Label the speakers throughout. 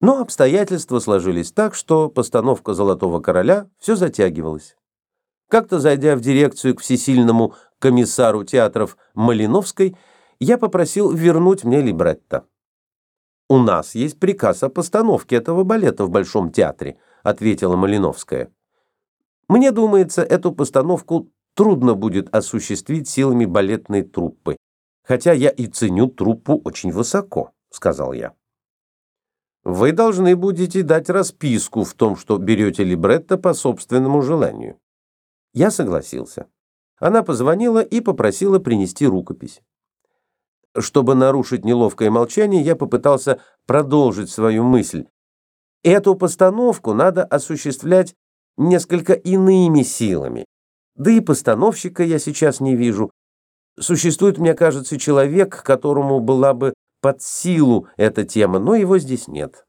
Speaker 1: Но обстоятельства сложились так, что постановка «Золотого короля» все затягивалась. Как-то зайдя в дирекцию к всесильному комиссару театров Малиновской, я попросил вернуть мне либретто. «У нас есть приказ о постановке этого балета в Большом театре», ответила Малиновская. «Мне думается, эту постановку трудно будет осуществить силами балетной труппы, хотя я и ценю труппу очень высоко», сказал я. Вы должны будете дать расписку в том, что берете либретто по собственному желанию. Я согласился. Она позвонила и попросила принести рукопись. Чтобы нарушить неловкое молчание, я попытался продолжить свою мысль. Эту постановку надо осуществлять несколько иными силами. Да и постановщика я сейчас не вижу. Существует, мне кажется, человек, которому была бы под силу эта тема, но его здесь нет.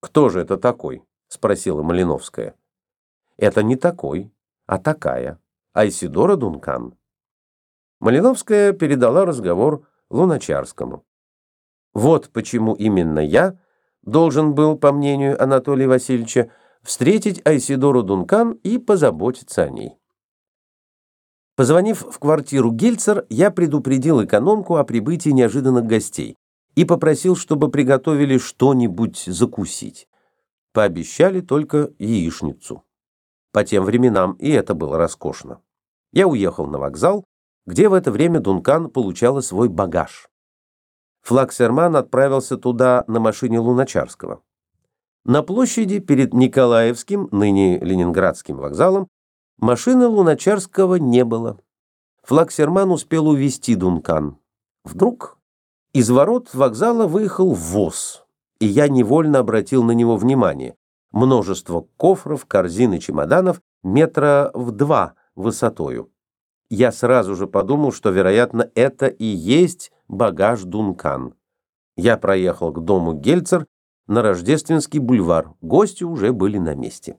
Speaker 1: «Кто же это такой?» — спросила Малиновская. «Это не такой, а такая. Айсидора Дункан». Малиновская передала разговор Луначарскому. Вот почему именно я должен был, по мнению Анатолия Васильевича, встретить Айсидору Дункан и позаботиться о ней. Позвонив в квартиру Гельцер, я предупредил экономку о прибытии неожиданных гостей и попросил, чтобы приготовили что-нибудь закусить. Пообещали только яичницу. По тем временам и это было роскошно. Я уехал на вокзал, где в это время Дункан получала свой багаж. Флаксерман отправился туда на машине Луначарского. На площади перед Николаевским, ныне Ленинградским вокзалом, Машины Луначарского не было. Флаксерман успел увести Дункан. Вдруг из ворот вокзала выехал ВОЗ, и я невольно обратил на него внимание. Множество кофров, корзин и чемоданов метра в два высотою. Я сразу же подумал, что, вероятно, это и есть багаж Дункан. Я проехал к дому Гельцер на Рождественский бульвар. Гости уже были на месте.